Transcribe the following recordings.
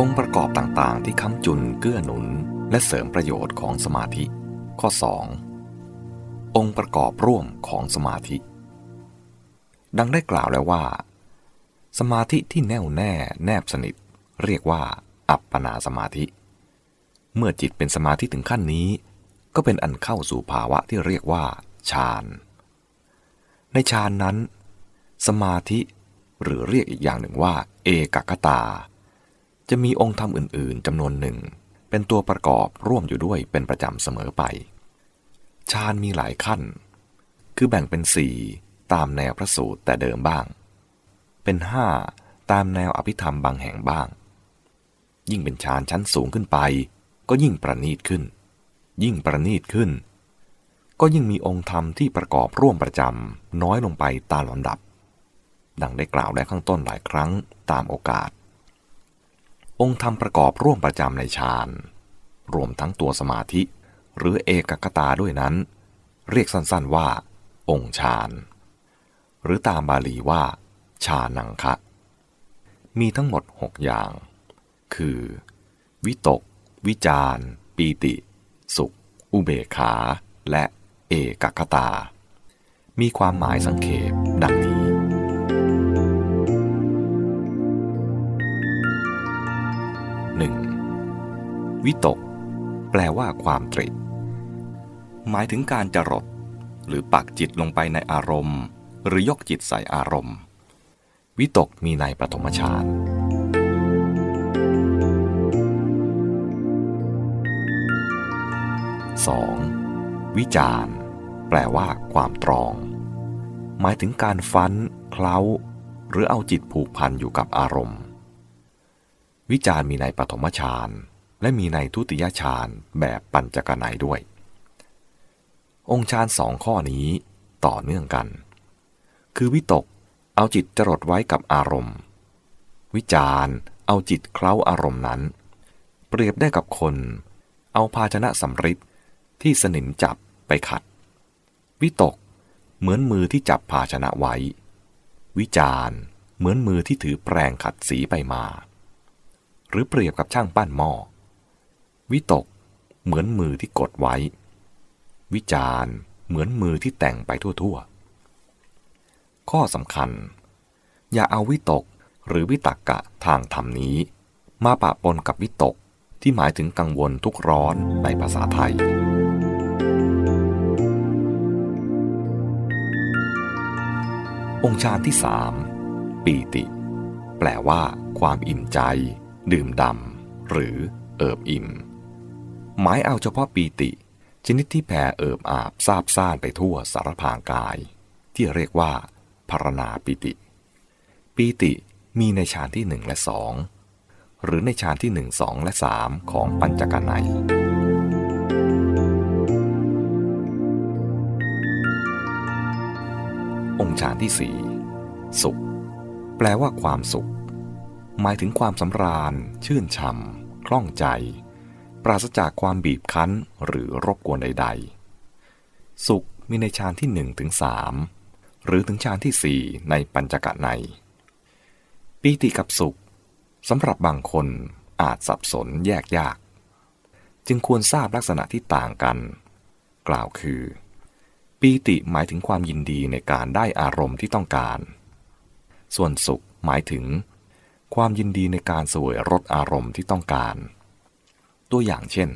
องค์ประกอบต่างๆ ที่ค้ำจุนเกื้อหนุน และเสริมประโยชน์ของสมาธิ ข้อ 2. องค์ประกอบร่วมของสมาธิ ดังได้กล่าวแล้วว่า สมาธิที่แน่วแน่แนบสนิท เรียกว่า อัปปนาสมาธิ เมื่อจิตเป็นสมาธิถึงขั้นนี้ ก็เป็นอันเข้าสู่ภาวะที่เรียกว่าฌานในฌานนั้น สมาธิหรือเรียกอีกอย่างหนึ่งว่า เอกกตา จะมีองค์ธรรมอื่น ๆจำนวนหนึ่ง เป็นตัวประกอบร่วมอยู่ด้วยเป็นประจำเสมอไป ฌานมีหลายขั้น คือแบ่งเป็นสี่ตามแนวพระสูตรแต่เดิมบ้าง เป็นห้าตามแนวอภิธรรมบางแห่งบ้าง ยิ่งเป็นฌานชั้นสูงขึ้นไป ก็ยิ่งประณีตขึ้น ยิ่งประณีตขึ้น ก็ยิ่งมีองค์ธรรมที่ประกอบร่วมประจำน้อยลงไปตามลำดับ ดังได้กล่าวได้ข้างต้นหลายครั้งตามโอกาส องค์ธรรมประกอบร่วมประจำในฌาน รวมทั้งตัวสมาธิ หรือเอกกตาด้วยนั้น เรียกสั้นๆว่า องค์ฌาน หรือตามบาลีว่า ชานังคะ มีทั้งหมดหกอย่าง คือ วิตก วิจารปีติ สุข อุเบกขา และเอกกตา มีความหมายสังเขปดังนี้ วิตก แปลว่าความตริหมายถึงการจรด หรือปักจิตลงไปในอารมณ์ หรือยกจิตใส่อารมณ์ วิตกมีในปฐมฌาน 2. วิจารแปลว่าความตรอง หมายถึงการฟันเคล้า หรือเอาจิตผูกพันอยู่กับอารมณ์ วิจารมีในปฐมฌาน และมีในทุติยฌานแบบปัญจกนัยด้วย องค์ฌานสองข้อนี้ต่อเนื่องกัน คือวิตกเอาจิตจรดไว้กับอารมณ์ วิจารเอาจิตเคล้าอารมณ์นั้น เปรียบได้กับคน เอาภาชนะสำริดที่สนิมจับไปขัด วิตกเหมือนมือที่จับภาชนะไว้ วิจารเหมือนมือที่ถือแปรงขัดสีไปมา หรือเปรียบกับช่างปั้นหม้อ วิตก เหมือนมือที่กดไว้ วิจารเหมือนมือที่แต่งไปทั่วๆ ข้อสำคัญ อย่าเอาวิตกหรือวิตกกะทางธรรมนี้ มาปะปนกับวิตกที่หมายถึงกังวลทุกร้อนในภาษาไทยองค์ฌานที่สามปีติ แปลว่า ความอิ่มใจ ดื่มดำหรือเอิบอิ่ม หมายเอาเฉพาะปีติ ชนิดที่แผ่เอิบอาบซาบซ่านไปทั่วสารพางกาย ที่เรียกว่าพารณาปีติ ปีติมีในฌานที่หนึ่งและสองหรือในฌานที่หนึ่งสองและสามของปัญจกนัยองค์ฌานที่สี่สุข แปลว่าความสุข หมายถึงความสำราญ ชื่นช่ำคล่องใจ ปราศจากความบีบคั้นหรือรบกวนใด ๆ สุขมีในฌานที่หนึ่งถึงสามหรือถึงฌานที่สี่ในปัญจกะใน ปีติกับสุขสำหรับบางคนอาจสับสนแยกยาก จึงควรทราบลักษณะที่ต่างกัน กล่าวคือ ปีติหมายถึงความยินดีในการได้อารมณ์ที่ต้องการ ส่วนสุขหมายถึง ความยินดีในการสวยรสอารมณ์ที่ต้องการ ตัวอย่างเช่น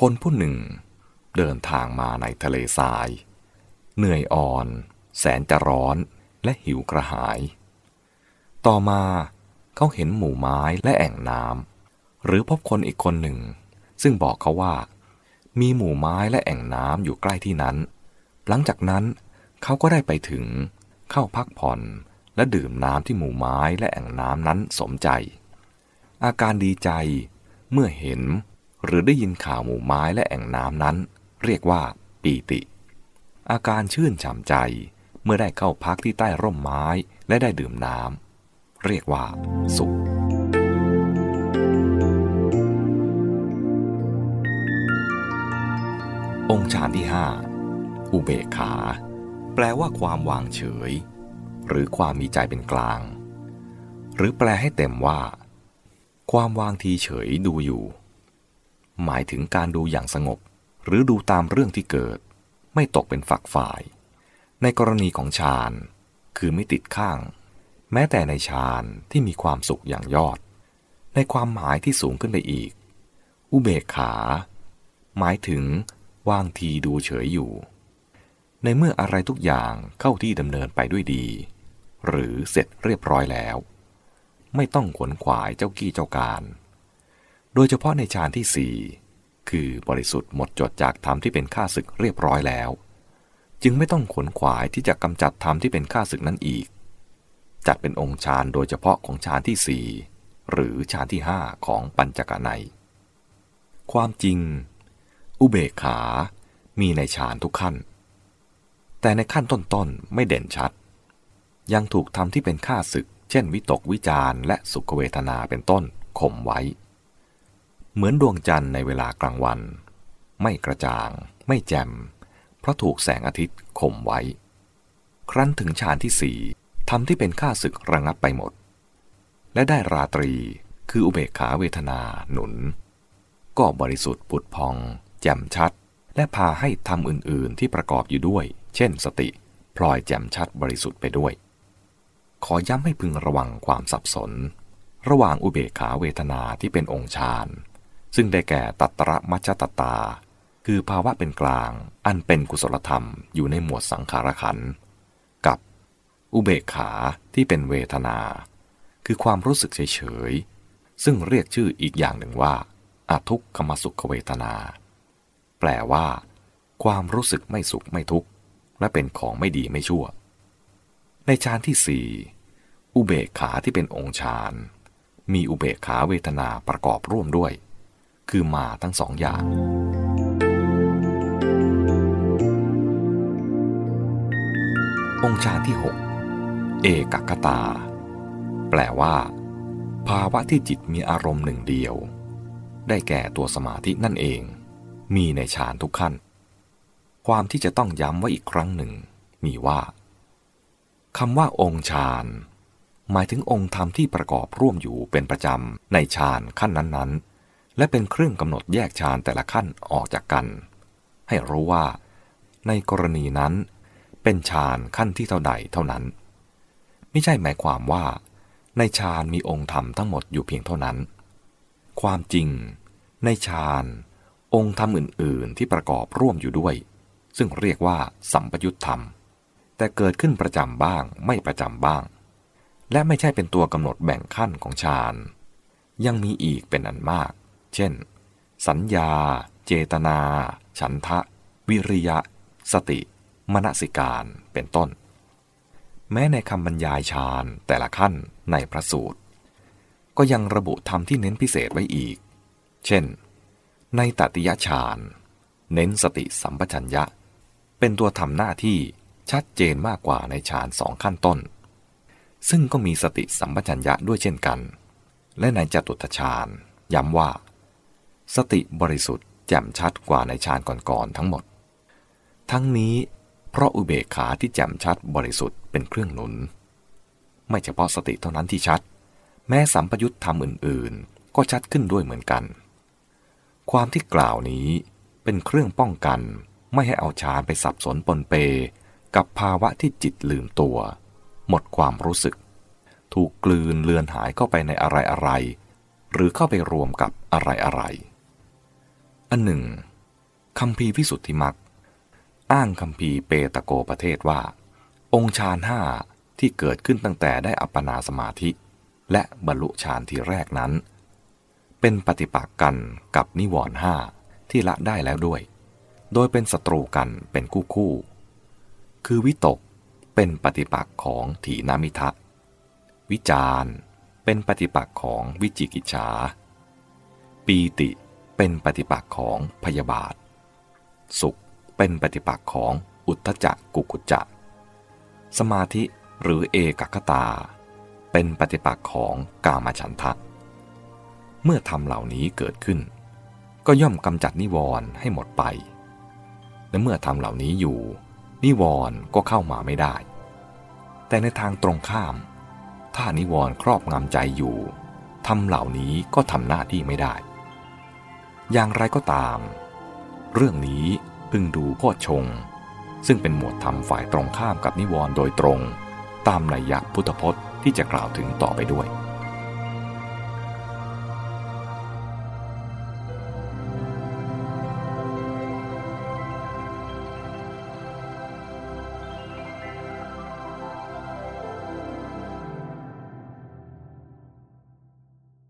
คนผู้หนึ่งเดินทางมาในทะเลทราย เหนื่อยอ่อน แสนจะร้อนและหิวกระหาย ต่อมาเขาเห็นหมู่ไม้และแอ่งน้ำหรือพบคนอีกคนหนึ่ง ซึ่งบอกเขาว่า มีหมู่ไม้และแอ่งน้ำอยู่ใกล้ที่นั้น หลังจากนั้นเขาก็ได้ไปถึงเข้าพักผ่อนและดื่มน้ำที่หมู่ไม้และแอ่งน้ำนั้นสมใจ อาการดีใจ เมื่อเห็นหรือได้ยินข่าวหมู่ไม้และแอ่งน้ำนั้น เรียกว่าปีติ อาการชื่นฉ่ำใจเมื่อได้เข้าพักที่ใต้ร่มไม้และได้ดื่มน้ำเรียกว่าสุข องค์ฌานที่ห้าอุเบกขา แปลว่าความวางเฉย หรือความมีใจเป็นกลาง หรือแปลให้เต็มว่า ความวางทีเฉยดูอยู่ หมายถึงการดูอย่างสงบ หรือดูตามเรื่องที่เกิด ไม่ตกเป็นฝักฝ่าย ในกรณีของฌานคือไม่ติดข้าง แม้แต่ในฌานที่มีความสุขอย่างยอด ในความหมายที่สูงขึ้นไปอีก อุเบกขา หมายถึงวางทีดูเฉยอยู่ ในเมื่ออะไรทุกอย่างเข้าที่ดำเนินไปด้วยดี หรือเสร็จเรียบร้อยแล้ว ไม่ต้องขวนขวายเจ้ากี้เจ้าการ โดยเฉพาะในฌานที่สี่คือบริสุทธิ์หมดจดจากธรรมที่เป็นข้าศึกเรียบร้อยแล้ว จึงไม่ต้องขวนขวายที่จะกำจัดธรรมที่เป็นข้าศึกนั้นอีก จัดเป็นองค์ฌานโดยเฉพาะของฌานที่สี่หรือฌานที่ห้าของปัญจกนัย ความจริง อุเบกขา มีในฌานทุกขั้น แต่ในขั้นต้นๆไม่เด่นชัด ยังถูกทำที่เป็นข้าศึก เช่นวิตกวิจารและสุขเวทนาเป็นต้นข่มไว้ เหมือนดวงจันทร์ในเวลากลางวัน ไม่กระจ่าง ไม่แจ่มเพราะถูกแสงอาทิตย์ข่มไว้ ครั้นถึงฌานที่สี่ทำที่เป็นข้าศึกระงับไปหมด และได้ราตรีคืออุเบกขาเวทนาหนุน ก็บริสุทธิ์ปุดพอง แจ่มชัด และพาให้ทำอื่นๆที่ประกอบอยู่ด้วย เช่นสติ พลอยแจ่มชัดบริสุทธิ์ไปด้วย ขอย้ำให้พึงระวังความสับสน ระหว่างอุเบกขาเวทนาที่เป็นองค์ฌานซึ่งได้แก่ตัตระมัชตตา คือภาวะเป็นกลาง อันเป็นกุศลธรรมอยู่ในหมวดสังขารขัน กับอุเบกขาที่เป็นเวทนา คือความรู้สึกเฉยๆ ซึ่งเรียกชื่ออีกอย่างหนึ่งว่าอทุกขมสุขเวทนา แปลว่า ความรู้สึกไม่สุขไม่ทุกข์ และเป็นของไม่ดีไม่ชั่ว ในฌานที่สี่ อุเบกขาที่เป็นองค์ฌาน มีอุเบกขาเวทนาประกอบร่วมด้วย คือมาทั้งสองอย่าง องค์ฌานที่ 6 เอกกตา แปลว่า ภาวะที่จิตมีอารมณ์หนึ่งเดียว ได้แก่ตัวสมาธินั่นเอง มีในฌานทุกขั้น ความที่จะต้องย้ำไว้อีกครั้งหนึ่ง มีว่าคำว่าองค์ฌาน หมายถึงองค์ธรรมที่ประกอบร่วมอยู่เป็นประจำในฌานขั้นนั้นๆ และเป็นเครื่องกำหนดแยกฌานแต่ละขั้นออกจากกัน ให้รู้ว่า ในกรณีนั้น เป็นฌานขั้นที่เท่าใดเท่านั้น ไม่ใช่หมายความว่า ในฌานมีองค์ธรรมทั้งหมดอยู่เพียงเท่านั้น ความจริง ในฌานองค์ธรรมอื่น ๆ ที่ประกอบร่วมอยู่ด้วย ซึ่งเรียกว่าสัมปยุตธรรม แต่เกิดขึ้นประจำบ้างไม่ประจำบ้าง และไม่ใช่เป็นตัวกำหนดแบ่งขั้นของฌานยังมีอีกเป็นอันมาก เช่น สัญญา เจตนา ฉันทะ วิริยะ สติ มณสิการเป็นต้น แม้ในคำบรรยายฌานแต่ละขั้นในพระสูตร ก็ยังระบุธรรมที่เน้นพิเศษไว้อีก เช่น ในตติยฌานเน้นสติสัมปชัญญะ เป็นตัวทำหน้าที่ชัดเจนมากกว่าในฌานสองขั้นต้น ซึ่งก็มีสติสัมปชัญญะด้วยเช่นกัน และในจตุตฌานย้ำว่า สติบริสุทธิ์แจ่มชัดกว่าในฌานก่อนๆทั้งหมด ทั้งนี้เพราะอุเบกขาที่แจ่มชัดบริสุทธิ์เป็นเครื่องหนุน ไม่เฉพาะสติเท่านั้นที่ชัด แม้สัมปยุตธรรมอื่นๆ ก็ชัดขึ้นด้วยเหมือนกัน ความที่กล่าวนี้เป็นเครื่องป้องกันไม่ให้เอาฌานไปสับสนปนเป กับภาวะที่จิตลืมตัว หมดความรู้สึก ถูกกลืนเลือนหายเข้าไปในอะไรอะไร หรือเข้าไปรวมกับอะไรอะไร อันหนึ่งคำพีวิสุทธิมักอ้างคำพีเปตโกประเทศว่า องค์ฌานห้าที่เกิดขึ้นตั้งแต่ได้อัปปนาสมาธิ และบรรลุฌานทีแรกนั้น เป็นปฏิปักษ์กันกับนิวรณ์ห้าที่ละได้แล้วด้วย โดยเป็นศัตรูกันเป็นคู่คู่ คือวิตก เป็นปฏิปักษ์ของถีนามิทะ วิจารเป็นปฏิปักษ์ของวิจิกิจฉา ปีติเป็นปฏิปักษ์ของพยาบาท สุขเป็นปฏิปักษ์ของอุทธจักกุกุจจะ สมาธิหรือเอกคตา เป็นปฏิปักษ์ของกามฉันทะ เมื่อทำเหล่านี้เกิดขึ้น ก็ย่อมกำจัดนิวรณ์ให้หมดไป และเมื่อทำเหล่านี้อยู่ นิวรณ์ก็เข้ามาไม่ได้ แต่ในทางตรงข้าม ถ้านิวรณ์ครอบงำใจอยู่ธรรมเหล่านี้ก็ทำหน้าที่ไม่ได้ อย่างไรก็ตาม เรื่องนี้พึงดูโพชง ซึ่งเป็นหมวดธรรมฝ่ายตรงข้ามกับนิวรณ์โดยตรง ตามนัยยะพุทธพจน์ที่จะกล่าวถึงต่อไปด้วย